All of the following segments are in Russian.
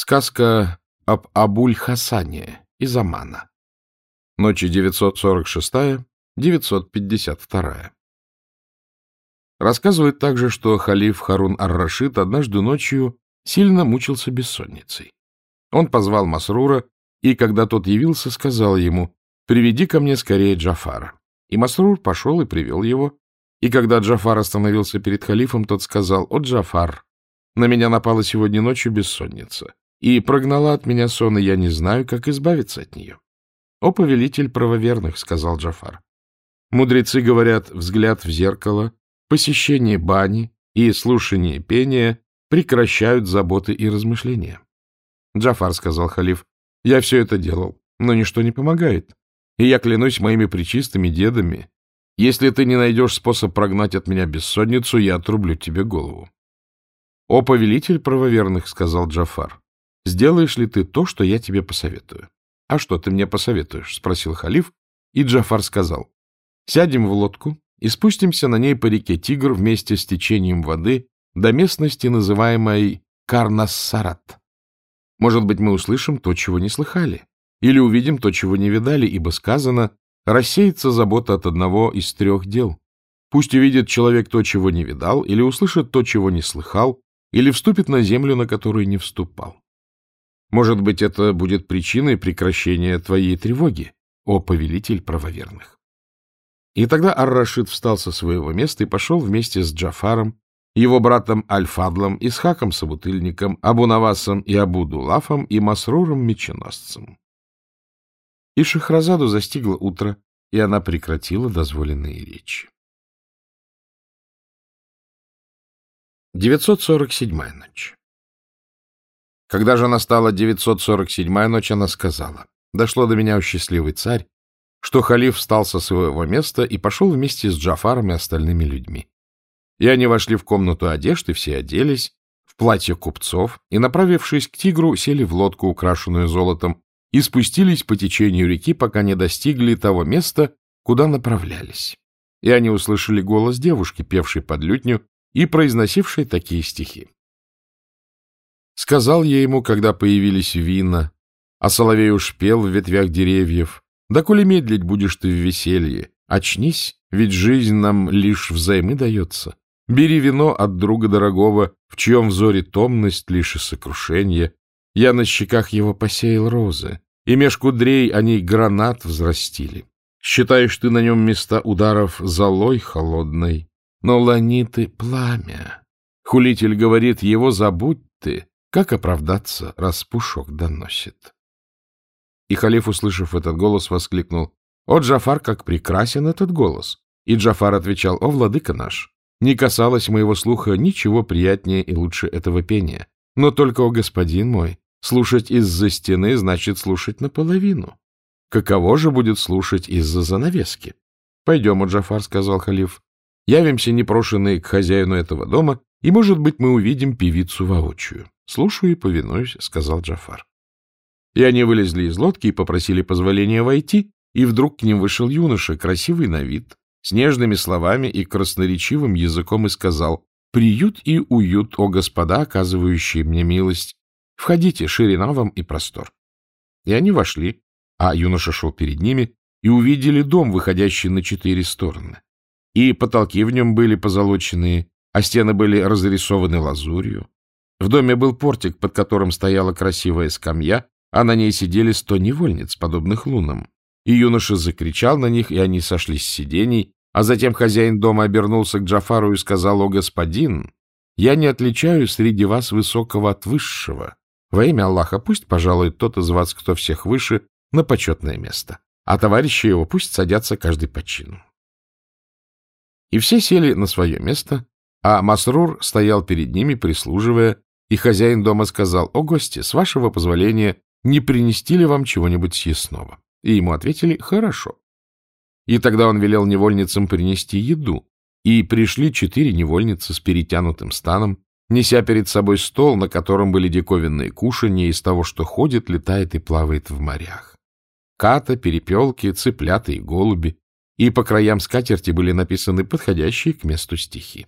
Сказка об Абуль-Хасане из Амана. Ночи 946-952. Рассказывает также, что халиф Харун ар-Рашид однажды ночью сильно мучился бессонницей. Он позвал Масрура, и, когда тот явился, сказал ему, «Приведи ко мне скорее Джафара». И Масрур пошел и привел его. И когда Джафар остановился перед халифом, тот сказал, «О, Джафар, на меня напала сегодня ночью бессонница и прогнала от меня сон, и я не знаю, как избавиться от нее. — О, повелитель правоверных, — сказал Джафар. Мудрецы говорят, взгляд в зеркало, посещение бани и слушание пения прекращают заботы и размышления. Джафар, — сказал халиф, — я все это делал, но ничто не помогает. И я клянусь моими причистыми дедами, если ты не найдешь способ прогнать от меня бессонницу, я отрублю тебе голову. — О, повелитель правоверных, — сказал Джафар, Сделаешь ли ты то, что я тебе посоветую? — А что ты мне посоветуешь? — спросил халиф, и Джафар сказал. — Сядем в лодку и спустимся на ней по реке Тигр вместе с течением воды до местности, называемой Карнассарат. Может быть, мы услышим то, чего не слыхали, или увидим то, чего не видали, ибо сказано «рассеется забота от одного из трех дел». Пусть увидит человек то, чего не видал, или услышит то, чего не слыхал, или вступит на землю, на которую не вступал. Может быть, это будет причиной прекращения твоей тревоги, о повелитель правоверных. И тогда Ар-Рашид встал со своего места и пошел вместе с Джафаром, его братом Аль-Фадлом, Исхаком Собутыльником, Абу-Навасом и Абу-Дулафом и Масруром Меченосцем. И Шахразаду застигло утро, и она прекратила дозволенные речи. 947-я ночь когда же настала 947-я ночь, она сказала, «Дошло до меня, о счастливый царь, что халиф встал со своего места и пошел вместе с Джафаром и остальными людьми. И они вошли в комнату одежды, все оделись, в платье купцов, и, направившись к тигру, сели в лодку, украшенную золотом, и спустились по течению реки, пока не достигли того места, куда направлялись. И они услышали голос девушки, певшей под лютню и произносившей такие стихи. Сказал я ему, когда появились вина, а соловей уж пел в ветвях деревьев, да коли медлить будешь ты в веселье, очнись, ведь жизнь нам лишь взаймы дается. Бери вино от друга дорогого, в чьем взоре томность лишь и сокрушение. Я на щеках его посеял розы, и меж кудрей они гранат взрастили. Считаешь ты на нем места ударов золой холодной, но ланиты пламя. Хулитель говорит, его забудь ты, как оправдаться, раз пушок доносит? И халиф, услышав этот голос, воскликнул, «О, Джафар, как прекрасен этот голос!» И Джафар отвечал, «О, владыка наш, не касалось моего слуха ничего приятнее и лучше этого пения. Но только, о господин мой, слушать из-за стены значит слушать наполовину. Каково же будет слушать из-за занавески? Пойдем, о Джафар, — сказал халиф. Явимся непрошенные к хозяину этого дома, и, может быть, мы увидим певицу воочию. — Слушаю и повинуюсь, — сказал Джафар. И они вылезли из лодки и попросили позволения войти, и вдруг к ним вышел юноша, красивый на вид, с нежными словами и красноречивым языком, и сказал, «Приют и уют, о господа, оказывающие мне милость! Входите, ширина вам и простор». И они вошли, а юноша шел перед ними, и увидели дом, выходящий на четыре стороны. И потолки в нем были позолоченные, а стены были разрисованы лазурью. В доме был портик, под которым стояла красивая скамья, а на ней сидели сто невольниц, подобных лунам. И юноша закричал на них, и они сошли с сидений, а затем хозяин дома обернулся к Джафару и сказал, «О, господин, я не отличаю среди вас высокого от высшего. Во имя Аллаха пусть пожалует тот из вас, кто всех выше, на почетное место, а товарищи его пусть садятся каждый по чину». И все сели на свое место, а Масрур стоял перед ними, прислуживая, и хозяин дома сказал, «О, гости, с вашего позволения, не принести ли вам чего-нибудь съестного?» И ему ответили, «Хорошо». И тогда он велел невольницам принести еду, и пришли четыре невольницы с перетянутым станом, неся перед собой стол, на котором были диковинные кушанья из того, что ходит, летает и плавает в морях. Ката, перепелки, цыплята и голуби, и по краям скатерти были написаны подходящие к месту стихи.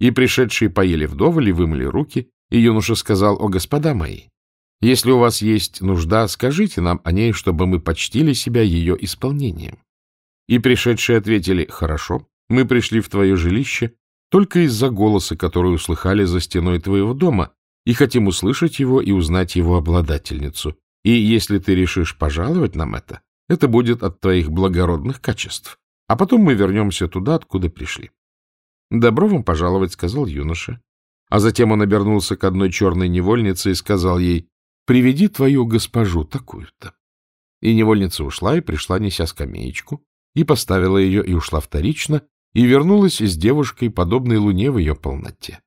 И пришедшие поели вдоволь и вымыли руки, и юноша сказал, «О, господа мои, Если у вас есть нужда, скажите нам о ней, чтобы мы почтили себя ее исполнением. И пришедшие ответили, хорошо, мы пришли в твое жилище только из-за голоса, который услыхали за стеной твоего дома, и хотим услышать его и узнать его обладательницу. И если ты решишь пожаловать нам это, это будет от твоих благородных качеств. А потом мы вернемся туда, откуда пришли. — Добро вам пожаловать, — сказал юноша. А затем он обернулся к одной черной невольнице и сказал ей, — Приведи твою госпожу такую-то. И невольница ушла и пришла, неся скамеечку, и поставила ее и ушла вторично, и вернулась с девушкой, подобной луне в ее полноте.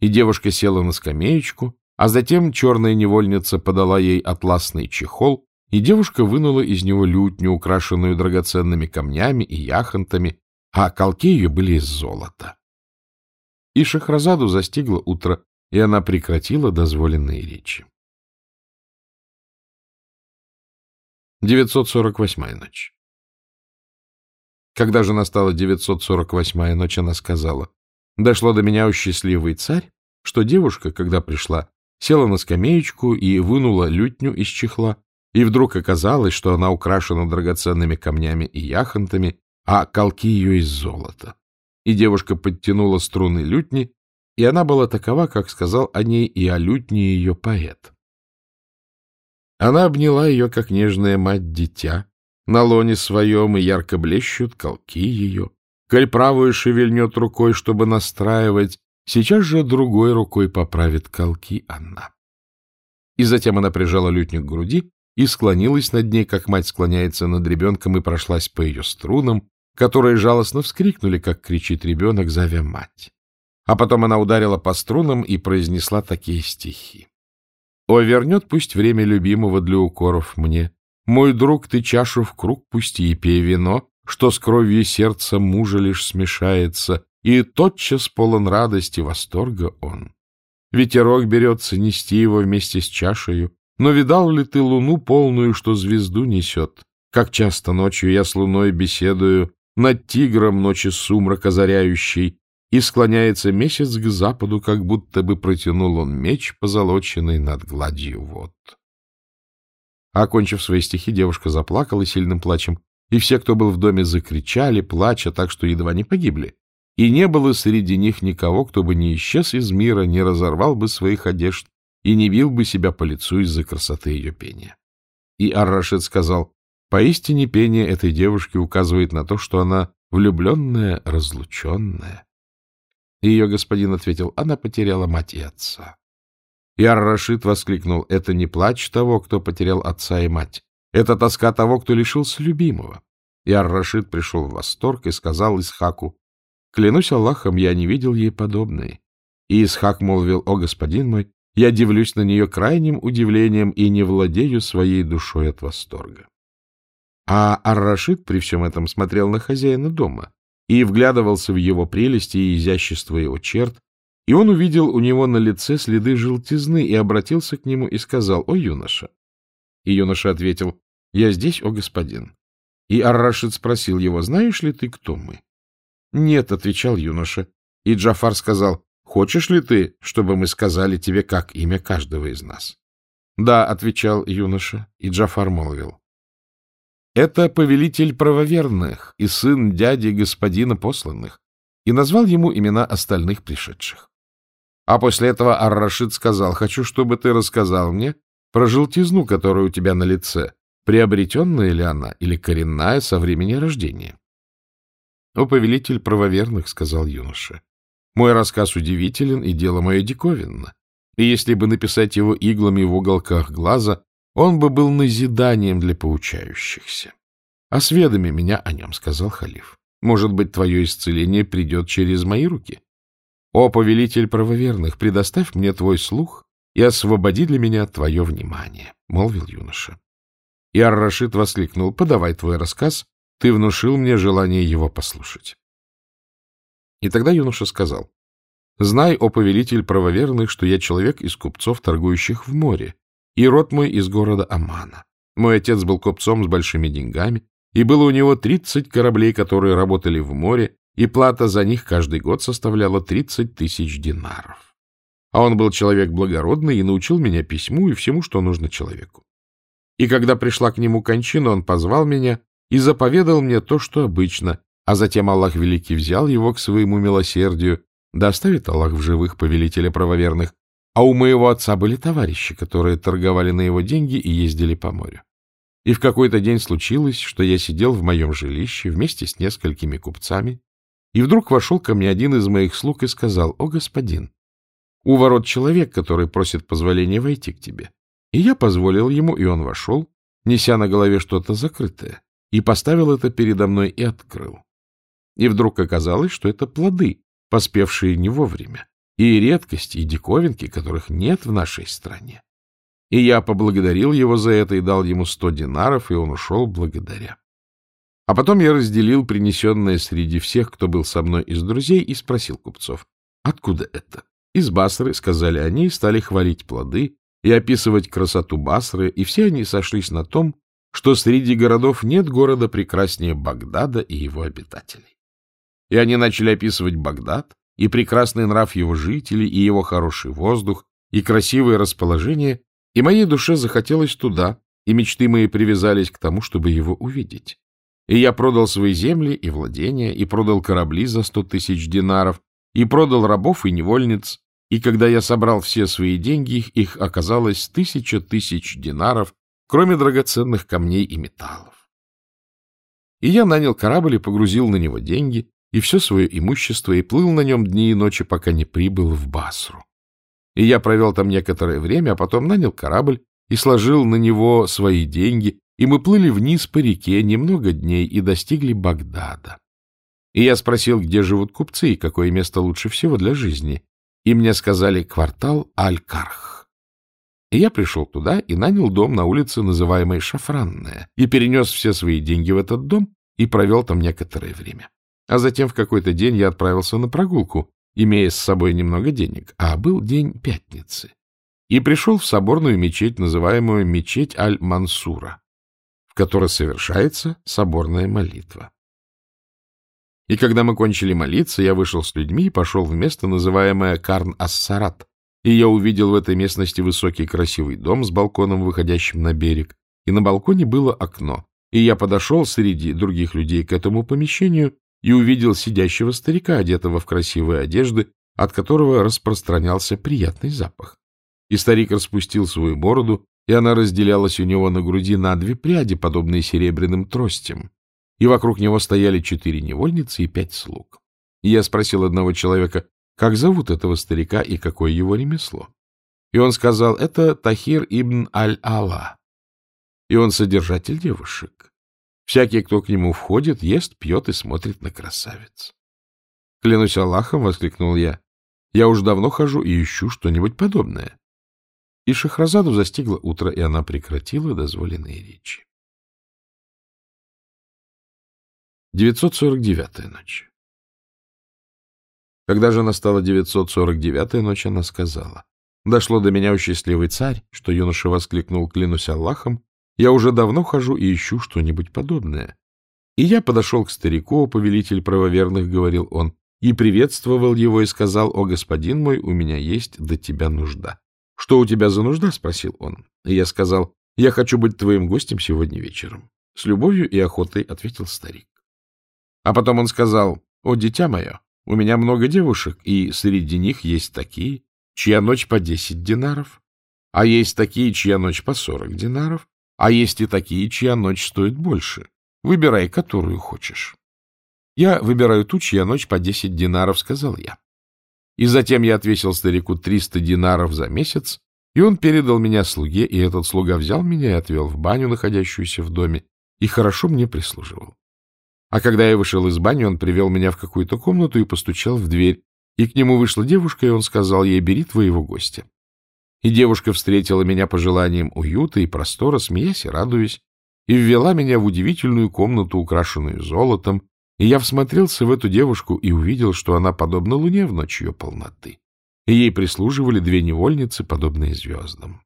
И девушка села на скамеечку, а затем черная невольница подала ей атласный чехол, и девушка вынула из него лютню, украшенную драгоценными камнями и яхонтами, а колки ее были из золота. И Шахразаду застигло утро, и она прекратила дозволенные речи. 948-я ночь когда же настала 948-я ночь, она сказала, «Дошло до меня, у счастливый царь, что девушка, когда пришла, села на скамеечку и вынула лютню из чехла, и вдруг оказалось, что она украшена драгоценными камнями и яхонтами, а колки ее из золота. И девушка подтянула струны лютни, и она была такова, как сказал о ней и о лютне ее поэт. Она обняла ее, как нежная мать дитя, на лоне своем и ярко блещут колки ее. Коль правую шевельнет рукой, чтобы настраивать, сейчас же другой рукой поправит колки она. И затем она прижала лютню к груди и склонилась над ней, как мать склоняется над ребенком, и прошлась по ее струнам, которые жалостно вскрикнули, как кричит ребенок, зовя мать. А потом она ударила по струнам и произнесла такие стихи. «О, вернет пусть время любимого для укоров мне, мой друг, ты чашу в круг пусти и пей вино, что с кровью сердца мужа лишь смешается, и тотчас полон радости, восторга он. Ветерок берется нести его вместе с чашею, но видал ли ты луну полную, что звезду несет? Как часто ночью я с луной беседую, над тигром ночи сумрак озаряющий, и склоняется месяц к западу, как будто бы протянул он меч, позолоченный над гладью вод. Окончив свои стихи, девушка заплакала сильным плачем, и все, кто был в доме, закричали, плача так, что едва не погибли. И не было среди них никого, кто бы не исчез из мира, не разорвал бы своих одежд и не бил бы себя по лицу из-за красоты ее пения. И Ар-Рашид сказал, поистине пение этой девушки указывает на то, что она влюбленная, разлученная. И ее господин ответил, она потеряла мать и отца. И Ар-Рашид воскликнул, это не плач того, кто потерял отца и мать. Это тоска того, кто лишился любимого. И Ар-Рашид пришел в восторг и сказал Исхаку, клянусь Аллахом, я не видел ей подобной. И Исхак молвил, о, господин мой, я дивлюсь на нее крайним удивлением и не владею своей душой от восторга. А Ар-Рашид при всем этом смотрел на хозяина дома и вглядывался в его прелести и изящество его черт, и он увидел у него на лице следы желтизны и обратился к нему и сказал, «О, юноша!» И юноша ответил, «Я здесь, о господин». И Ар-Рашид спросил его, «Знаешь ли ты, кто мы?» «Нет», — отвечал юноша. И Джафар сказал, «Хочешь ли ты, чтобы мы сказали тебе, как имя каждого из нас?» «Да», — отвечал юноша, и Джафар молвил. «Это повелитель правоверных и сын дяди господина посланных», и назвал ему имена остальных пришедших. А после этого Ар-Рашид сказал, хочу, чтобы ты рассказал мне про желтизну, которая у тебя на лице, приобретенная ли она или коренная со времени рождения. — О, повелитель правоверных, — сказал юноша, — мой рассказ удивителен, и дело мое диковинно. И если бы написать его иглами в уголках глаза, он бы был назиданием для поучающихся. — Осведоми меня о нем, — сказал халиф. — Может быть, твое исцеление придет через мои руки? — «О, повелитель правоверных, предоставь мне твой слух и освободи для меня твое внимание», — молвил юноша. И Ар-Рашид воскликнул, «Подавай твой рассказ, ты внушил мне желание его послушать». И тогда юноша сказал, «Знай, о повелитель правоверных, что я человек из купцов, торгующих в море, и род мой из города Амана. Мой отец был купцом с большими деньгами, и было у него тридцать кораблей, которые работали в море, и плата за них каждый год составляла 30 тысяч динаров. а он был человек благородный и научил меня письму и всему, что нужно человеку. И когда пришла к нему кончина, он позвал меня и заповедал мне то, что обычно, а затем Аллах Великий взял его к своему милосердию, да оставит Аллах в живых повелителя правоверных, а у моего отца были товарищи, которые торговали на его деньги и ездили по морю. И в какой-то день случилось, что я сидел в моем жилище вместе с несколькими купцами, и вдруг вошел ко мне один из моих слуг и сказал, «О, господин, у ворот человек, который просит позволения войти к тебе». И я позволил ему, и он вошел, неся на голове что-то закрытое, и поставил это передо мной и открыл. И вдруг оказалось, что это плоды, поспевшие не вовремя, и редкости, и диковинки, которых нет в нашей стране. И я поблагодарил его за это и дал ему сто динаров, и он ушел благодаря. А потом я разделил принесенное среди всех, кто был со мной из друзей, и спросил купцов, откуда это? Из Басры, сказали они, стали хвалить плоды и описывать красоту Басры, и все они сошлись на том, что среди городов нет города прекраснее Багдада и его обитателей. И они начали описывать Багдад, и прекрасный нрав его жителей, и его хороший воздух, и красивое расположение, и моей душе захотелось туда, и мечты мои привязались к тому, чтобы его увидеть. И я продал свои земли и владения, и продал корабли за сто тысяч динаров, и продал рабов и невольниц, и когда я собрал все свои деньги, их оказалось тысяча тысяч динаров, кроме драгоценных камней и металлов. И я нанял корабль и погрузил на него деньги и все свое имущество, и плыл на нем дни и ночи, пока не прибыл в Басру. И я провел там некоторое время, а потом нанял корабль и сложил на него свои деньги и мы плыли вниз по реке немного дней и достигли Багдада. И я спросил, где живут купцы и какое место лучше всего для жизни. И мне сказали квартал Аль-Карх. И я пришел туда и нанял дом на улице, называемой Шафранная, и перенес все свои деньги в этот дом и провел там некоторое время. А затем в какой-то день я отправился на прогулку, имея с собой немного денег, а был день пятницы. И пришел в соборную мечеть, называемую мечеть Аль-Мансура которой совершается соборная молитва. И когда мы кончили молиться, я вышел с людьми и пошел в место, называемое Карн-Ассарат, и я увидел в этой местности высокий красивый дом с балконом, выходящим на берег, и на балконе было окно, и я подошел среди других людей к этому помещению и увидел сидящего старика, одетого в красивые одежды, от которого распространялся приятный запах. И старик распустил свою бороду и она разделялась у него на груди на две пряди, подобные серебряным тростям, и вокруг него стояли четыре невольницы и пять слуг. И я спросил одного человека, как зовут этого старика и какое его ремесло. И он сказал, это Тахир ибн Аль-Ала, и он содержатель девушек. Всякий, кто к нему входит, ест, пьет и смотрит на красавиц. Клянусь Аллахом, — воскликнул я, — я уж давно хожу и ищу что-нибудь подобное. И Шахразаду застигло утро, и она прекратила дозволенные речи. 949-я ночь Когда же настала 949-я ночь, она сказала, «Дошло до меня, у счастливый царь, что юноша воскликнул, клянусь Аллахом, я уже давно хожу и ищу что-нибудь подобное». И я подошел к старику, повелитель правоверных, — говорил он, и приветствовал его и сказал, «О, господин мой, у меня есть до тебя нужда». — Что у тебя за нужда? — спросил он. И я сказал, — Я хочу быть твоим гостем сегодня вечером. С любовью и охотой ответил старик. А потом он сказал, — О, дитя мое, у меня много девушек, и среди них есть такие, чья ночь по десять динаров, а есть такие, чья ночь по сорок динаров, а есть и такие, чья ночь стоит больше. Выбирай, которую хочешь. Я выбираю ту, чья ночь по десять динаров, сказал я. И затем я отвесил старику триста динаров за месяц, и он передал меня слуге, и этот слуга взял меня и отвел в баню, находящуюся в доме, и хорошо мне прислуживал. А когда я вышел из бани, он привел меня в какую-то комнату и постучал в дверь, и к нему вышла девушка, и он сказал ей, бери твоего гостя. И девушка встретила меня пожеланием уюта и простора, смеясь и радуясь, и ввела меня в удивительную комнату, украшенную золотом, и я всмотрелся в эту девушку и увидел, что она подобна луне в ночь ее полноты. И ей прислуживали две невольницы, подобные звездам.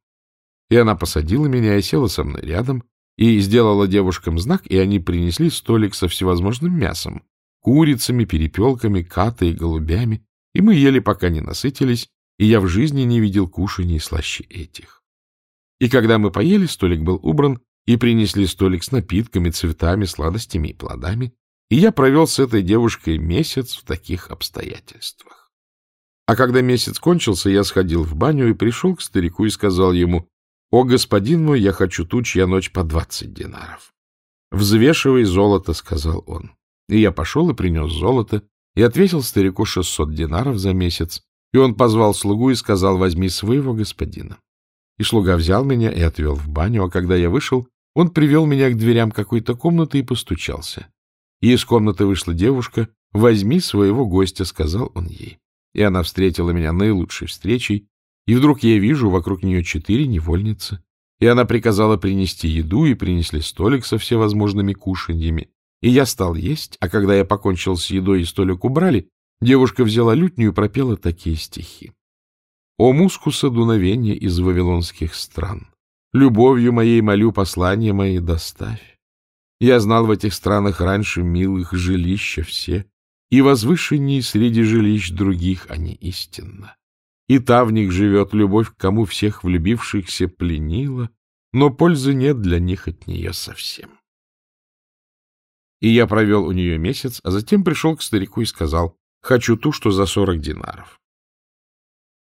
И она посадила меня и села со мной рядом, и сделала девушкам знак, и они принесли столик со всевозможным мясом, курицами, перепелками, катой голубями, и мы ели, пока не насытились, и я в жизни не видел кушаний слаще этих. И когда мы поели, столик был убран, и принесли столик с напитками, цветами, сладостями и плодами, и я провел с этой девушкой месяц в таких обстоятельствах. А когда месяц кончился, я сходил в баню и пришел к старику и сказал ему, «О, господин мой, я хочу ту, чья ночь по двадцать динаров». «Взвешивай золото», — сказал он. И я пошел и принес золото, и ответил старику шестьсот динаров за месяц, и он позвал слугу и сказал, возьми своего господина. И слуга взял меня и отвел в баню, а когда я вышел, он привел меня к дверям какой-то комнаты и постучался. И из комнаты вышла девушка. «Возьми своего гостя», — сказал он ей. И она встретила меня наилучшей встречей, и вдруг я вижу вокруг нее четыре невольницы. И она приказала принести еду, и принесли столик со всевозможными кушаньями. И я стал есть, а когда я покончил с едой и столик убрали, девушка взяла лютню и пропела такие стихи. «О мускуса дуновения из вавилонских стран! Любовью моей молю послание мои доставь. Я знал в этих странах раньше милых жилища все, и возвышенней среди жилищ других они истинно. И та в них живет любовь, кому всех влюбившихся пленила, но пользы нет для них от нее совсем. И я провел у нее месяц, а затем пришел к старику и сказал, хочу ту, что за сорок динаров.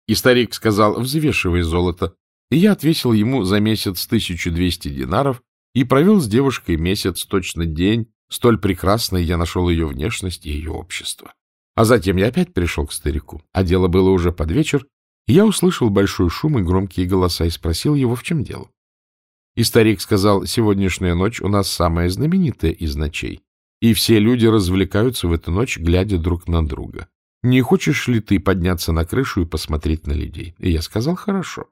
И старик сказал, взвешивай золото. И я отвесил ему за месяц тысячу двести динаров и провел с девушкой месяц, точно день, столь прекрасной я нашел ее внешность и ее общество. А затем я опять пришел к старику, а дело было уже под вечер, и я услышал большой шум и громкие голоса и спросил его, в чем дело. И старик сказал, сегодняшняя ночь у нас самая знаменитая из ночей, и все люди развлекаются в эту ночь, глядя друг на друга. Не хочешь ли ты подняться на крышу и посмотреть на людей? И я сказал, хорошо.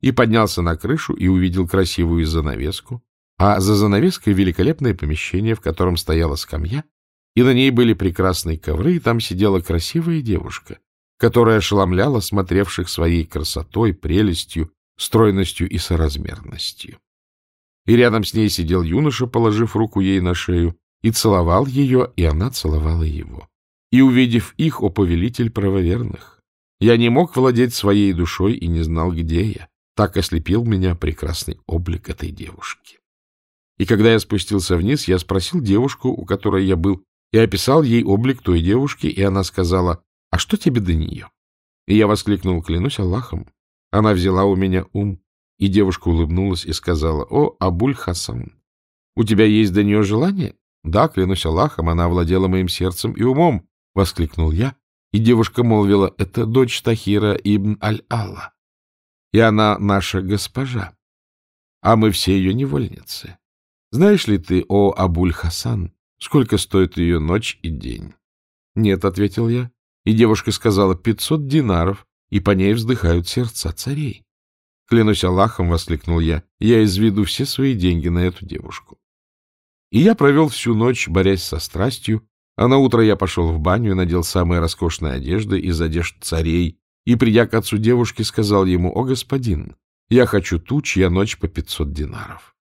И поднялся на крышу и увидел красивую занавеску, а за занавеской великолепное помещение, в котором стояла скамья, и на ней были прекрасные ковры, и там сидела красивая девушка, которая ошеломляла смотревших своей красотой, прелестью, стройностью и соразмерностью. И рядом с ней сидел юноша, положив руку ей на шею, и целовал ее, и она целовала его. И, увидев их, о повелитель правоверных, я не мог владеть своей душой и не знал, где я. Так ослепил меня прекрасный облик этой девушки. И когда я спустился вниз, я спросил девушку, у которой я был, и описал ей облик той девушки, и она сказала, «А что тебе до нее?» И я воскликнул, клянусь Аллахом, она взяла у меня ум, и девушка улыбнулась и сказала, «О, Абуль Хасан, у тебя есть до нее желание?» «Да, клянусь Аллахом, она овладела моим сердцем и умом», — воскликнул я, и девушка молвила, «Это дочь Тахира ибн Аль-Алла, и она наша госпожа, а мы все ее невольницы. Знаешь ли ты, о Абуль Хасан, сколько стоит ее ночь и день?» «Нет», — ответил я, и девушка сказала, «пятьсот динаров» и по ней вздыхают сердца царей. Клянусь Аллахом, — воскликнул я, — я изведу все свои деньги на эту девушку. И я провел всю ночь, борясь со страстью, а на утро я пошел в баню и надел самые роскошные одежды из одежд царей, и, придя к отцу девушки, сказал ему, «О, господин, я хочу ту, чья ночь по пятьсот динаров».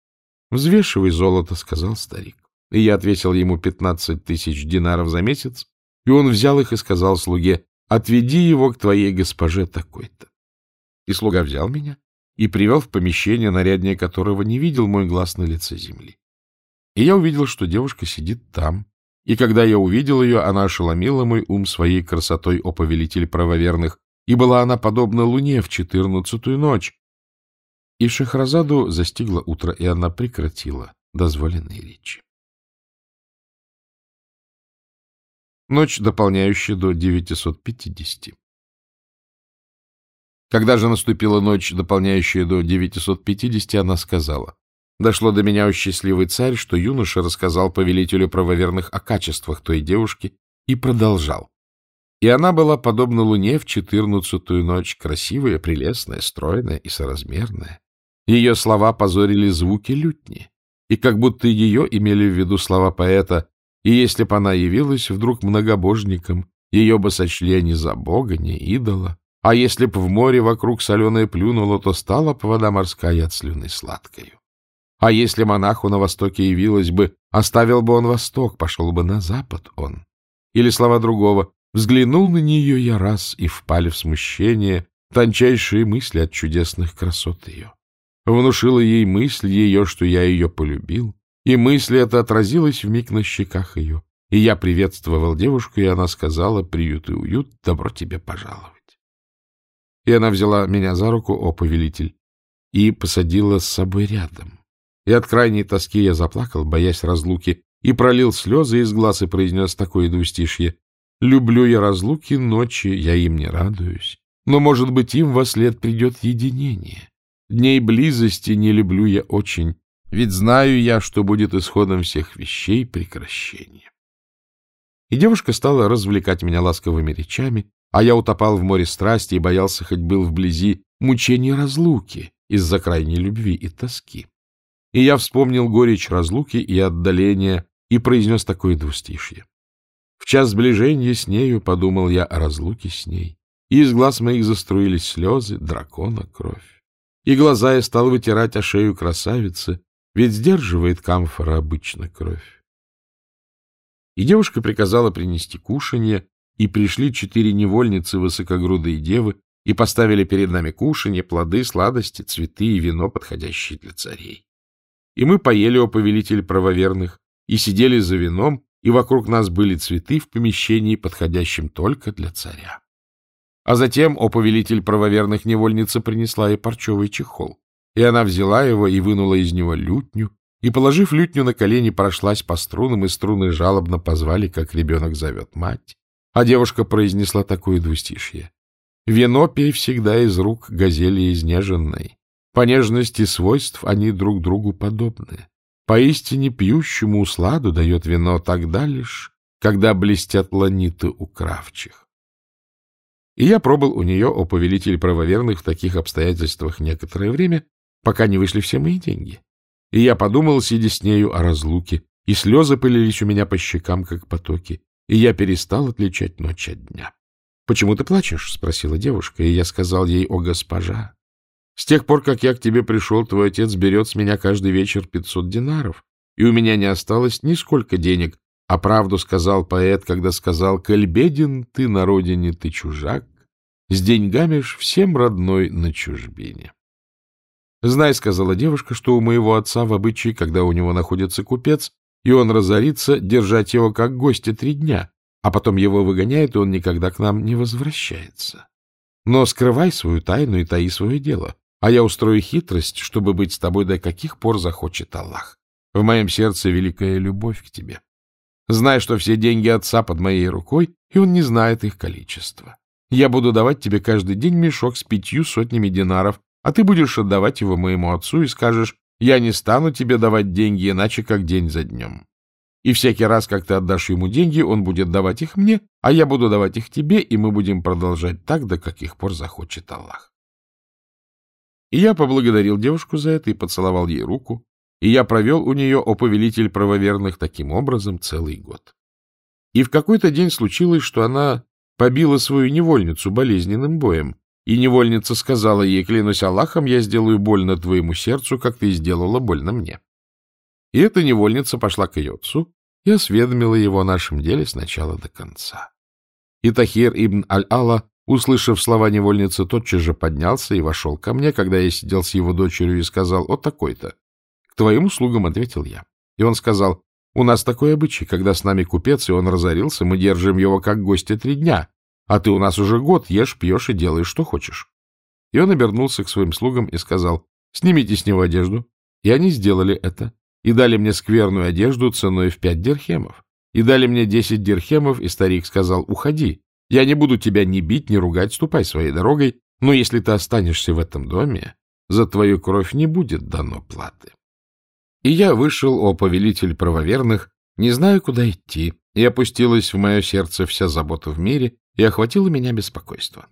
«Взвешивай золото», — сказал старик. И я ответил ему пятнадцать тысяч динаров за месяц, и он взял их и сказал слуге, Отведи его к твоей госпоже такой-то. И слуга взял меня и привел в помещение, наряднее которого не видел мой глаз на лице земли. И я увидел, что девушка сидит там, и когда я увидел ее, она ошеломила мой ум своей красотой, о повелитель правоверных, и была она подобна луне в четырнадцатую ночь. И Шахразаду застигло утро, и она прекратила дозволенные речи. Ночь, дополняющая до 950. Когда же наступила ночь, дополняющая до 950, она сказала, «Дошло до меня, о счастливый царь, что юноша рассказал повелителю правоверных о качествах той девушки и продолжал. И она была подобна луне в четырнадцатую ночь, красивая, прелестная, стройная и соразмерная. Ее слова позорили звуки лютни, и как будто ее имели в виду слова поэта и если б она явилась вдруг многобожником, ее бы сочли они за бога, не идола. А если б в море вокруг соленое плюнуло, то стала б вода морская от слюны сладкою. А если монаху на востоке явилась бы, оставил бы он восток, пошел бы на запад он. Или слова другого, Взглянул на нее я раз, и впали в смущение тончайшие мысли от чудесных красот ее. Внушила ей мысль ее, что я ее полюбил, и мысль эта отразилась вмиг на щеках ее. И я приветствовал девушку, и она сказала, приют и уют, добро тебе пожаловать. И она взяла меня за руку, о повелитель, и посадила с собой рядом. И от крайней тоски я заплакал, боясь разлуки, и пролил слезы из глаз и произнес такое двустишье. «Люблю я разлуки ночи, я им не радуюсь, но, может быть, им во след придет единение. Дней близости не люблю я очень, ведь знаю я, что будет исходом всех вещей прекращение». И девушка стала развлекать меня ласковыми речами, а я утопал в море страсти и боялся, хоть был вблизи, мучений разлуки из-за крайней любви и тоски. И я вспомнил горечь разлуки и отдаления и произнес такое двустишье. В час сближения с нею подумал я о разлуке с ней, и из глаз моих заструились слезы, дракона кровь. И глаза я стал вытирать о шею красавицы, ведь сдерживает камфора обычно кровь. И девушка приказала принести кушанье, и пришли четыре невольницы высокогрудые девы, и поставили перед нами кушанье, плоды, сладости, цветы и вино, подходящие для царей. И мы поели, о повелитель правоверных, и сидели за вином, и вокруг нас были цветы в помещении, подходящем только для царя. А затем, о повелитель правоверных, невольница принесла ей парчевый чехол, и она взяла его и вынула из него лютню, и, положив лютню на колени, прошлась по струнам, и струны жалобно позвали, как ребенок зовет мать. А девушка произнесла такое двустишье. «Вино пей всегда из рук газели изнеженной, по нежности свойств они друг другу подобны. Поистине пьющему усладу дает вино тогда лишь, когда блестят ланиты у кравчих. И я пробыл у нее, о повелитель правоверных, в таких обстоятельствах некоторое время, пока не вышли все мои деньги. И я подумал, сидя с нею, о разлуке, и слезы пылились у меня по щекам, как потоки, и я перестал отличать ночь от дня. — Почему ты плачешь? — спросила девушка, и я сказал ей, о госпожа, с тех пор, как я к тебе пришел, твой отец берет с меня каждый вечер пятьсот динаров, и у меня не осталось нисколько денег, а правду сказал поэт, когда сказал «Коль ты на родине, ты чужак, с деньгами ж всем родной на чужбине». «Знай», — сказала девушка, — «что у моего отца в обычае, когда у него находится купец, и он разорится, держать его как гостя три дня, а потом его выгоняют, и он никогда к нам не возвращается. Но скрывай свою тайну и таи свое дело. А я устрою хитрость, чтобы быть с тобой до каких пор захочет Аллах. В моем сердце великая любовь к тебе. Знай, что все деньги отца под моей рукой, и он не знает их количества. Я буду давать тебе каждый день мешок с пятью сотнями динаров, а ты будешь отдавать его моему отцу и скажешь, я не стану тебе давать деньги, иначе как день за днем. И всякий раз, как ты отдашь ему деньги, он будет давать их мне, а я буду давать их тебе, и мы будем продолжать так, до каких пор захочет Аллах. И я поблагодарил девушку за это и поцеловал ей руку, и я провел у нее, о повелитель правоверных, таким образом целый год. И в какой-то день случилось, что она побила свою невольницу болезненным боем, и невольница сказала ей, клянусь Аллахом, я сделаю больно твоему сердцу, как ты сделала больно мне. И эта невольница пошла к ее отцу и осведомила его о нашем деле с начала до конца. И Тахир ибн Аль-Ала Услышав слова невольницы, тотчас же поднялся и вошел ко мне, когда я сидел с его дочерью и сказал, «О, такой-то». «К твоим услугам», — ответил я. И он сказал, «У нас такой обычай, когда с нами купец, и он разорился, мы держим его как гостя три дня, а ты у нас уже год ешь, пьешь и делаешь, что хочешь». И он обернулся к своим слугам и сказал, «Снимите с него одежду». И они сделали это, и дали мне скверную одежду ценой в пять дирхемов. И дали мне десять дирхемов, и старик сказал, «Уходи, я не буду тебя ни бить, ни ругать, ступай своей дорогой, но если ты останешься в этом доме, за твою кровь не будет дано платы. И я вышел, о повелитель правоверных, не знаю, куда идти, и опустилась в мое сердце вся забота в мире, и охватило меня беспокойство.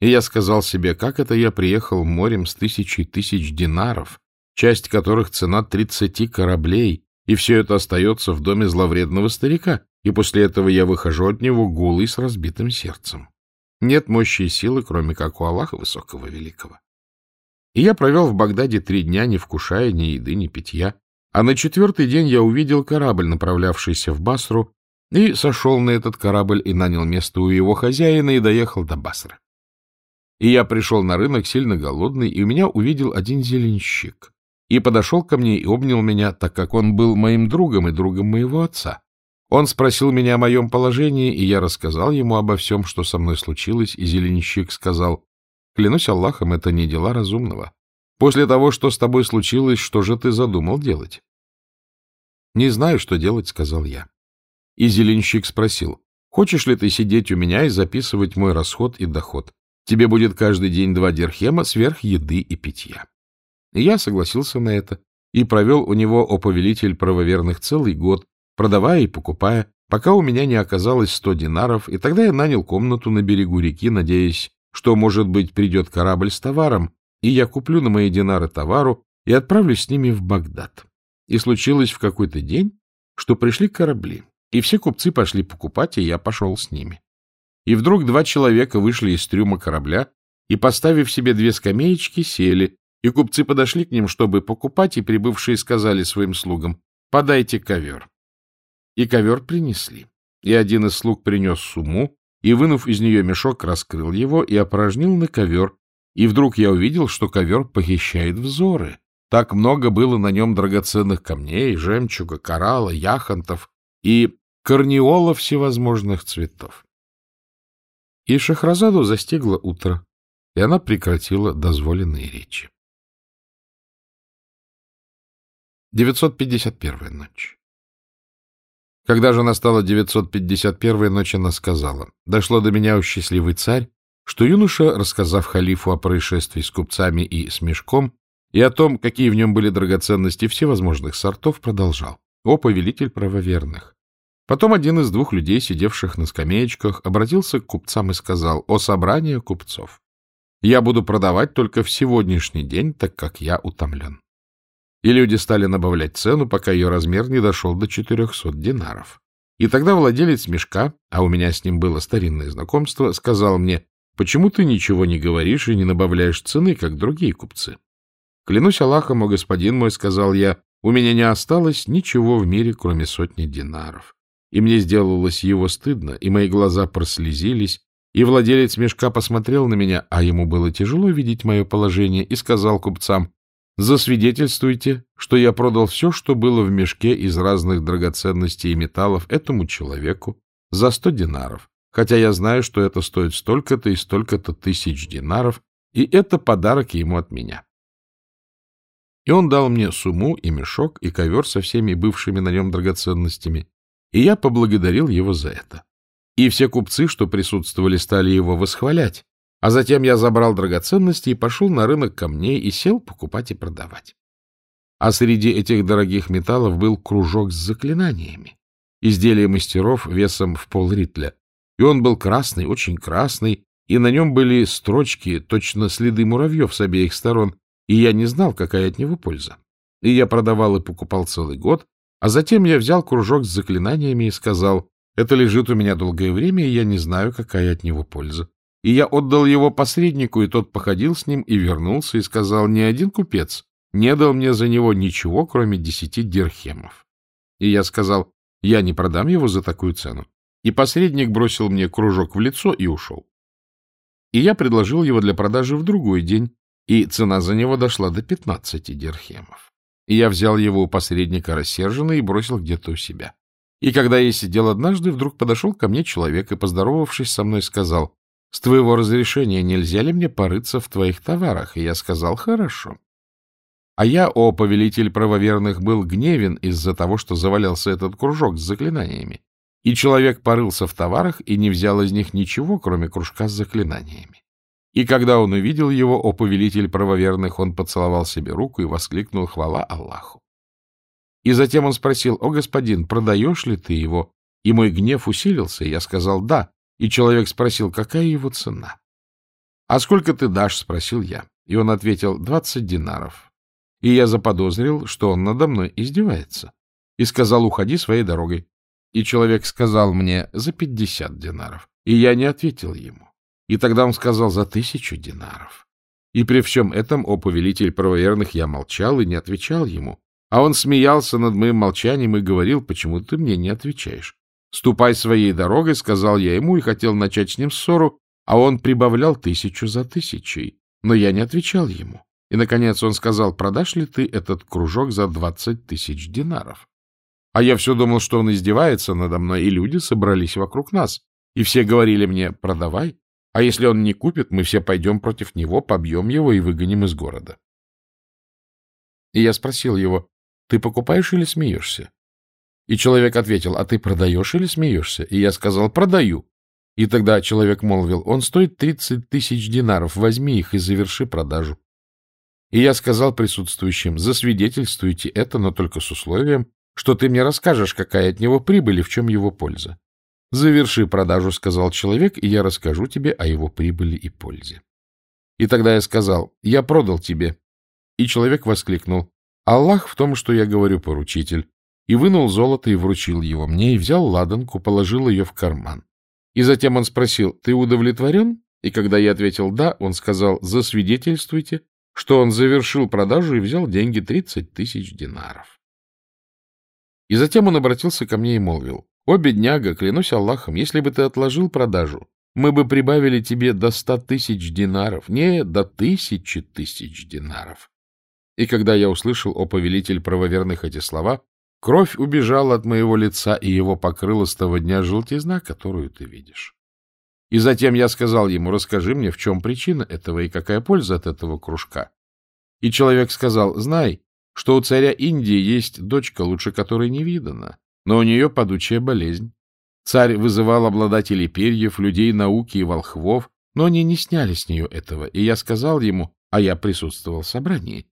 И я сказал себе, как это я приехал морем с тысячей тысяч динаров, часть которых цена тридцати кораблей, и все это остается в доме зловредного старика, и после этого я выхожу от него голый с разбитым сердцем. Нет мощи и силы, кроме как у Аллаха Высокого Великого. И я провел в Багдаде три дня, не вкушая ни еды, ни питья, а на четвертый день я увидел корабль, направлявшийся в Басру, И сошел на этот корабль и нанял место у его хозяина и доехал до Басры. И я пришел на рынок сильно голодный, и у меня увидел один зеленщик. И подошел ко мне и обнял меня, так как он был моим другом и другом моего отца. Он спросил меня о моем положении, и я рассказал ему обо всем, что со мной случилось, и зеленщик сказал, «Клянусь Аллахом, это не дела разумного. После того, что с тобой случилось, что же ты задумал делать?» «Не знаю, что делать», — сказал я. И зеленщик спросил, «Хочешь ли ты сидеть у меня и записывать мой расход и доход? Тебе будет каждый день два дирхема сверх еды и питья». И я согласился на это и провел у него, о повелитель правоверных, целый год, продавая и покупая, пока у меня не оказалось сто динаров, и тогда я нанял комнату на берегу реки, надеясь, что, может быть, придет корабль с товаром, и я куплю на мои динары товару и отправлюсь с ними в Багдад. И случилось в какой-то день, что пришли корабли, и все купцы пошли покупать, и я пошел с ними. И вдруг два человека вышли из трюма корабля и, поставив себе две скамеечки, сели, и купцы подошли к ним, чтобы покупать, и прибывшие сказали своим слугам, «Подайте ковер». И ковер принесли. И один из слуг принес сумму, и, вынув из нее мешок, раскрыл его и опорожнил на ковер. И вдруг я увидел, что ковер похищает взоры. Так много было на нем драгоценных камней, жемчуга, коралла, яхонтов и корнеолов всевозможных цветов. И Шахразаду застигло утро, и она прекратила дозволенные речи. 951 ночь. Когда же настала 951 ночь, она сказала, «Дошло до меня, у счастливый царь, что юноша, рассказав халифу о происшествии с купцами и с мешком, и о том, какие в нем были драгоценности всевозможных сортов, продолжал. О, повелитель правоверных! Потом один из двух людей, сидевших на скамеечках, обратился к купцам и сказал, «О собрание купцов! Я буду продавать только в сегодняшний день, так как я утомлен». И люди стали набавлять цену, пока ее размер не дошел до 400 динаров. И тогда владелец мешка, а у меня с ним было старинное знакомство, сказал мне, «Почему ты ничего не говоришь и не набавляешь цены, как другие купцы?» «Клянусь Аллахом, о господин мой», — сказал я, «у меня не осталось ничего в мире, кроме сотни динаров». И мне сделалось его стыдно, и мои глаза прослезились, и владелец мешка посмотрел на меня, а ему было тяжело видеть мое положение, и сказал купцам, Засвидетельствуйте, что я продал все, что было в мешке из разных драгоценностей и металлов этому человеку за сто динаров, хотя я знаю, что это стоит столько-то и столько-то тысяч динаров, и это подарок ему от меня. И он дал мне сумму и мешок, и ковер со всеми бывшими на нем драгоценностями, и я поблагодарил его за это. И все купцы, что присутствовали, стали его восхвалять, а затем я забрал драгоценности и пошел на рынок камней и сел покупать и продавать. А среди этих дорогих металлов был кружок с заклинаниями, изделие мастеров весом в пол-ритля. И он был красный, очень красный, и на нем были строчки, точно следы муравьев с обеих сторон, и я не знал, какая от него польза. И я продавал и покупал целый год, а затем я взял кружок с заклинаниями и сказал, это лежит у меня долгое время, и я не знаю, какая от него польза. И я отдал его посреднику, и тот походил с ним и вернулся, и сказал, ни один купец не дал мне за него ничего, кроме десяти дирхемов. И я сказал, я не продам его за такую цену. И посредник бросил мне кружок в лицо и ушел. И я предложил его для продажи в другой день, и цена за него дошла до пятнадцати дирхемов. И я взял его у посредника рассерженный и бросил где-то у себя. И когда я сидел однажды, вдруг подошел ко мне человек и, поздоровавшись со мной, сказал, с твоего разрешения нельзя ли мне порыться в твоих товарах? И я сказал, хорошо. А я, о повелитель правоверных, был гневен из-за того, что завалялся этот кружок с заклинаниями. И человек порылся в товарах и не взял из них ничего, кроме кружка с заклинаниями. И когда он увидел его, о повелитель правоверных, он поцеловал себе руку и воскликнул «Хвала Аллаху!». И затем он спросил, «О, господин, продаешь ли ты его?» И мой гнев усилился, и я сказал «Да». И человек спросил, какая его цена. — А сколько ты дашь? — спросил я. И он ответил, — двадцать динаров. И я заподозрил, что он надо мной издевается. И сказал, уходи своей дорогой. И человек сказал мне, за пятьдесят динаров. И я не ответил ему. И тогда он сказал, за тысячу динаров. И при всем этом, о повелитель правоверных, я молчал и не отвечал ему. А он смеялся над моим молчанием и говорил, почему ты мне не отвечаешь. Ступай своей дорогой, — сказал я ему, и хотел начать с ним ссору, а он прибавлял тысячу за тысячей. Но я не отвечал ему. И, наконец, он сказал, продашь ли ты этот кружок за двадцать тысяч динаров? А я все думал, что он издевается надо мной, и люди собрались вокруг нас. И все говорили мне, продавай, а если он не купит, мы все пойдем против него, побьем его и выгоним из города. И я спросил его, ты покупаешь или смеешься? И человек ответил, а ты продаешь или смеешься? И я сказал, продаю. И тогда человек молвил, он стоит тридцать тысяч динаров, возьми их и заверши продажу. И я сказал присутствующим, засвидетельствуйте это, но только с условием, что ты мне расскажешь, какая от него прибыль и в чем его польза. Заверши продажу, сказал человек, и я расскажу тебе о его прибыли и пользе. И тогда я сказал, я продал тебе. И человек воскликнул, Аллах в том, что я говорю, поручитель, и вынул золото и вручил его мне, и взял ладанку, положил ее в карман. И затем он спросил, ты удовлетворен? И когда я ответил «да», он сказал, засвидетельствуйте, что он завершил продажу и взял деньги тридцать тысяч динаров. И затем он обратился ко мне и молвил, «О, бедняга, клянусь Аллахом, если бы ты отложил продажу, мы бы прибавили тебе до ста тысяч динаров, не до тысячи тысяч динаров». И когда я услышал, о повелитель правоверных, эти слова, кровь убежала от моего лица, и его покрыла с того дня желтизна, которую ты видишь. И затем я сказал ему, расскажи мне, в чем причина этого и какая польза от этого кружка. И человек сказал, знай, что у царя Индии есть дочка, лучше которой не видано, но у нее падучая болезнь. Царь вызывал обладателей перьев, людей науки и волхвов, но они не сняли с нее этого, и я сказал ему, а я присутствовал в собрании.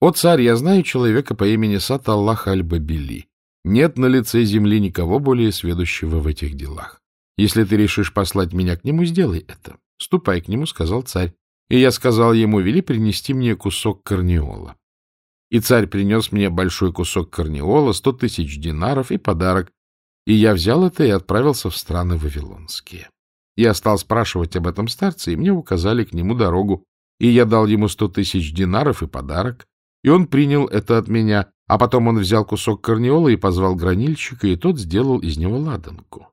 «О, царь, я знаю человека по имени Сат Аллах Аль-Бабили. Нет на лице земли никого более сведущего в этих делах. Если ты решишь послать меня к нему, сделай это. Ступай к нему, — сказал царь. И я сказал ему, вели принести мне кусок корнеола. И царь принес мне большой кусок корнеола, сто тысяч динаров и подарок, и я взял это и отправился в страны вавилонские. Я стал спрашивать об этом старца, и мне указали к нему дорогу, и я дал ему сто тысяч динаров и подарок, и он принял это от меня, а потом он взял кусок корнеола и позвал гранильщика, и тот сделал из него ладанку.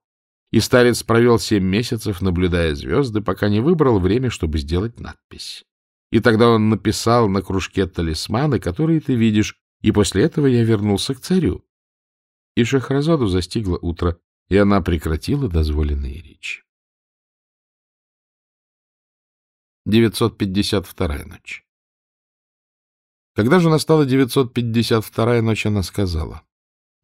И старец провел семь месяцев, наблюдая звезды, пока не выбрал время, чтобы сделать надпись. И тогда он написал на кружке талисманы, которые ты видишь, и после этого я вернулся к царю. И Шахразаду застигло утро, и она прекратила дозволенные речи. 952-я ночь Когда же настала 952-я ночь, она сказала,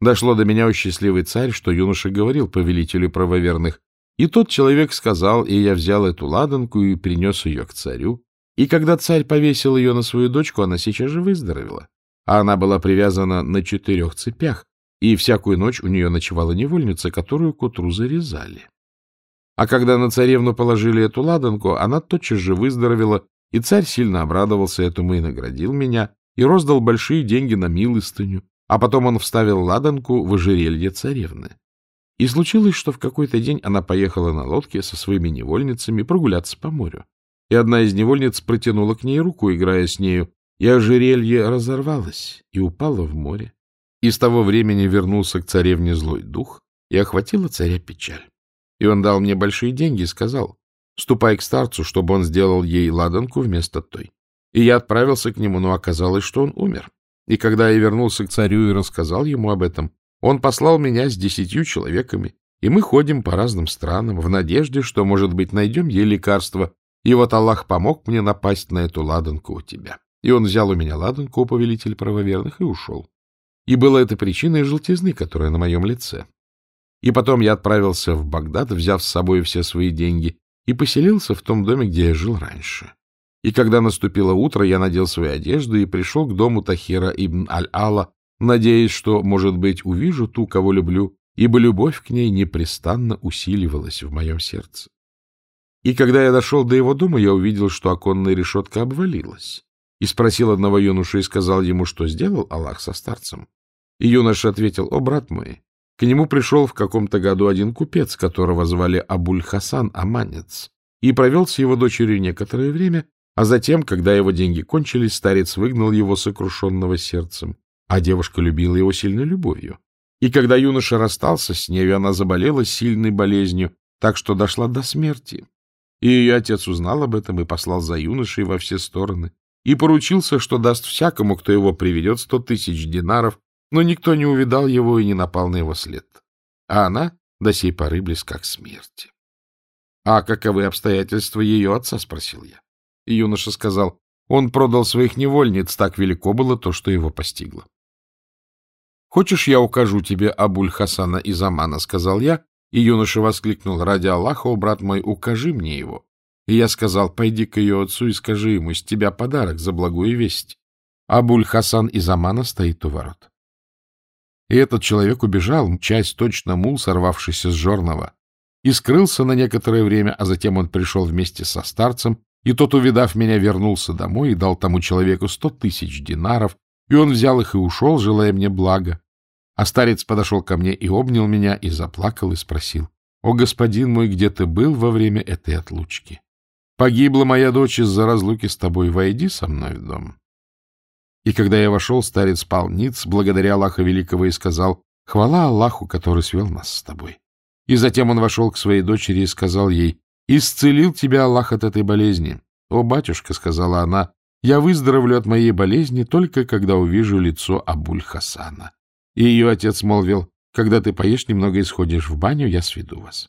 «Дошло до меня, о счастливый царь, что юноша говорил повелителю правоверных, и тот человек сказал, и я взял эту ладанку и принес ее к царю, и когда царь повесил ее на свою дочку, она сейчас же выздоровела. А она была привязана на четырех цепях, и всякую ночь у нее ночевала невольница, которую к утру зарезали. А когда на царевну положили эту ладанку, она тотчас же выздоровела, и царь сильно обрадовался этому и наградил меня, и роздал большие деньги на милостыню, а потом он вставил ладанку в ожерелье царевны. И случилось, что в какой-то день она поехала на лодке со своими невольницами прогуляться по морю и одна из невольниц протянула к ней руку, играя с нею, и ожерелье разорвалось и упало в море. И с того времени вернулся к царевне злой дух, и охватила царя печаль. И он дал мне большие деньги и сказал, ступай к старцу, чтобы он сделал ей ладанку вместо той. И я отправился к нему, но оказалось, что он умер. И когда я вернулся к царю и рассказал ему об этом, он послал меня с десятью человеками, и мы ходим по разным странам в надежде, что, может быть, найдем ей лекарство, и вот Аллах помог мне напасть на эту ладанку у тебя. И он взял у меня ладанку, повелитель правоверных, и ушел. И было это причиной желтизны, которая на моем лице. И потом я отправился в Багдад, взяв с собой все свои деньги, и поселился в том доме, где я жил раньше. И когда наступило утро, я надел свои одежды и пришел к дому Тахира ибн Аль-Ала, надеясь, что, может быть, увижу ту, кого люблю, ибо любовь к ней непрестанно усиливалась в моем сердце. И когда я дошел до его дома, я увидел, что оконная решетка обвалилась. И спросил одного юношу и сказал ему, что сделал Аллах со старцем. И юноша ответил, о, брат мой, к нему пришел в каком-то году один купец, которого звали Абуль-Хасан Аманец, и провел с его дочерью некоторое время, а затем, когда его деньги кончились, старец выгнал его сокрушенного сердцем, а девушка любила его сильной любовью. И когда юноша расстался с нею, она заболела сильной болезнью, так что дошла до смерти. И ее отец узнал об этом и послал за юношей во все стороны, и поручился, что даст всякому, кто его приведет, сто тысяч динаров, но никто не увидал его и не напал на его след. А она до сей поры близка к смерти. — А каковы обстоятельства ее отца? — спросил я. Юноша сказал, он продал своих невольниц, так велико было то, что его постигло. «Хочешь, я укажу тебе Абуль-Хасана из Амана?» — сказал я, и юноша воскликнул, «Ради Аллаха, о брат мой, укажи мне его». И я сказал, «Пойди к ее отцу и скажи ему, с тебя подарок за благую весть. Абуль-Хасан из Амана стоит у ворот». И этот человек убежал, мчась точно мул, сорвавшийся с жорного, и скрылся на некоторое время, а затем он пришел вместе со старцем, и тот, увидав меня, вернулся домой и дал тому человеку сто тысяч динаров, и он взял их и ушел, желая мне блага. А старец подошел ко мне и обнял меня, и заплакал, и спросил, «О, господин мой, где ты был во время этой отлучки? Погибла моя дочь из-за разлуки с тобой, войди со мной в дом». И когда я вошел, старец спал ниц, благодаря Аллаха Великого, и сказал, «Хвала Аллаху, который свел нас с тобой». И затем он вошел к своей дочери и сказал ей, «Исцелил тебя Аллах от этой болезни». «О, батюшка», — сказала она, — «я выздоровлю от моей болезни только когда увижу лицо Абуль-Хасана». И ее отец молвил, «Когда ты поешь немного и сходишь в баню, я сведу вас».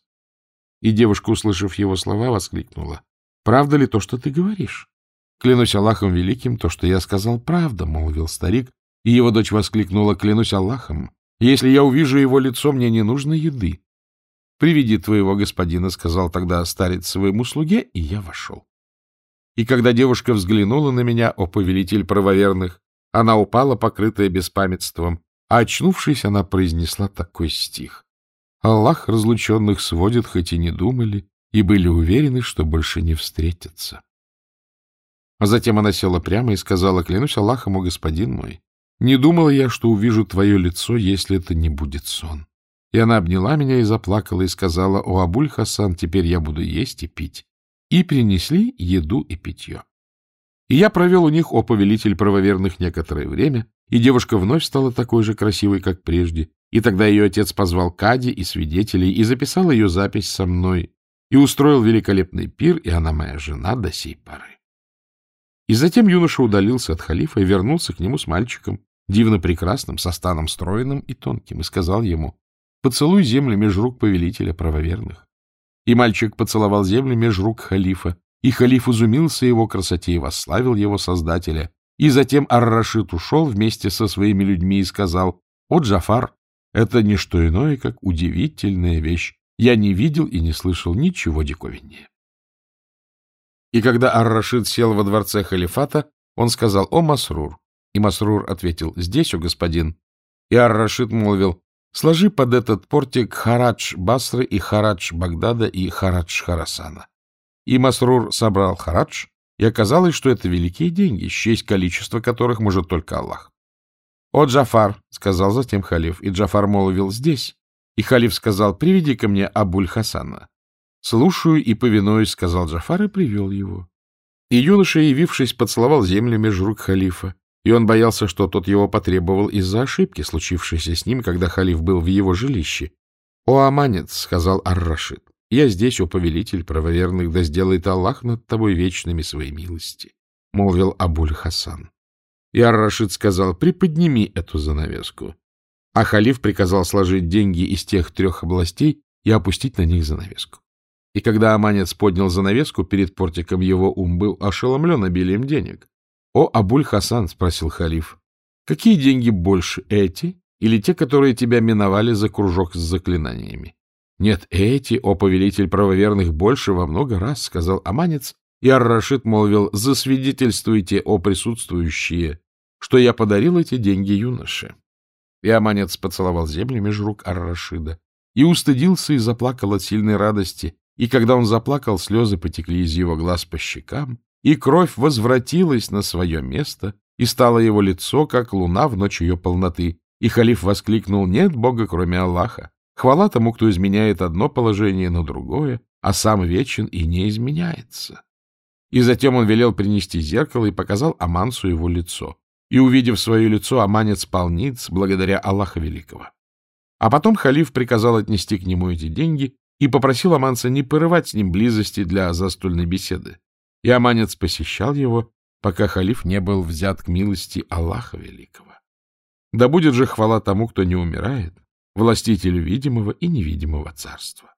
И девушка, услышав его слова, воскликнула, «Правда ли то, что ты говоришь?» «Клянусь Аллахом Великим, то, что я сказал, правда», — молвил старик, и его дочь воскликнула, «Клянусь Аллахом, если я увижу его лицо, мне не нужно еды». «Приведи твоего господина», — сказал тогда старец своему слуге, и я вошел. И когда девушка взглянула на меня, о повелитель правоверных, она упала, покрытая беспамятством, а очнувшись, она произнесла такой стих. Аллах разлученных сводит, хоть и не думали, и были уверены, что больше не встретятся. А затем она села прямо и сказала, клянусь Аллахом, о господин мой, не думала я, что увижу твое лицо, если это не будет сон. И она обняла меня и заплакала, и сказала, «О, Абуль-Хасан, теперь я буду есть и пить». И принесли еду и питье. И я провел у них, о повелитель правоверных, некоторое время, и девушка вновь стала такой же красивой, как прежде. И тогда ее отец позвал Кади и свидетелей и записал ее запись со мной, и устроил великолепный пир, и она моя жена до сей поры. И затем юноша удалился от халифа и вернулся к нему с мальчиком, дивно прекрасным, со станом стройным и тонким, и сказал ему, Поцелуй землю меж рук повелителя правоверных. И мальчик поцеловал землю меж рук халифа, и халиф изумился его красоте и восславил его создателя. И затем Ар-Рашид ушел вместе со своими людьми и сказал, «О, Джафар, это не что иное, как удивительная вещь. Я не видел и не слышал ничего диковиннее». И когда Ар-Рашид сел во дворце халифата, он сказал, «О, Масрур!» И Масрур ответил, «Здесь, о господин!» И Ар-Рашид молвил, Сложи под этот портик харадж Басры и харадж Багдада и харадж Харасана. И Масрур собрал харадж, и оказалось, что это великие деньги, счесть количество которых может только Аллах. — О, Джафар, — сказал затем халиф, и Джафар молвил здесь. И халиф сказал, — приведи ко мне Абуль-Хасана. — Слушаю и повинуюсь, — сказал Джафар, и привел его. И юноша, явившись, поцеловал землю меж рук халифа, и он боялся, что тот его потребовал из-за ошибки, случившейся с ним, когда халиф был в его жилище. — О, аманец, — сказал Ар-Рашид, — я здесь, о повелитель правоверных, да сделает Аллах над тобой вечными свои милости, — молвил Абуль-Хасан. И Ар-Рашид сказал, — приподними эту занавеску. А халиф приказал сложить деньги из тех трех областей и опустить на них занавеску. И когда Аманец поднял занавеску, перед портиком его ум был ошеломлен обилием денег. — О, Абуль-Хасан, — спросил халиф, — какие деньги больше, эти или те, которые тебя миновали за кружок с заклинаниями? — Нет, эти, о повелитель правоверных, больше во много раз, — сказал Аманец, и Ар-Рашид молвил, — засвидетельствуйте, о присутствующие, что я подарил эти деньги юноше. И Аманец поцеловал землю меж рук Ар-Рашида и устыдился и заплакал от сильной радости, и когда он заплакал, слезы потекли из его глаз по щекам, и кровь возвратилась на свое место, и стало его лицо, как луна в ночь ее полноты. И халиф воскликнул, нет Бога, кроме Аллаха. Хвала тому, кто изменяет одно положение на другое, а сам вечен и не изменяется. И затем он велел принести зеркало и показал Амансу его лицо. И, увидев свое лицо, Аманец пал ниц благодаря Аллаха Великого. А потом халиф приказал отнести к нему эти деньги и попросил Аманца не порывать с ним близости для застольной беседы. И Аманец посещал его, пока халиф не был взят к милости Аллаха Великого. Да будет же хвала тому, кто не умирает, властителю видимого и невидимого царства.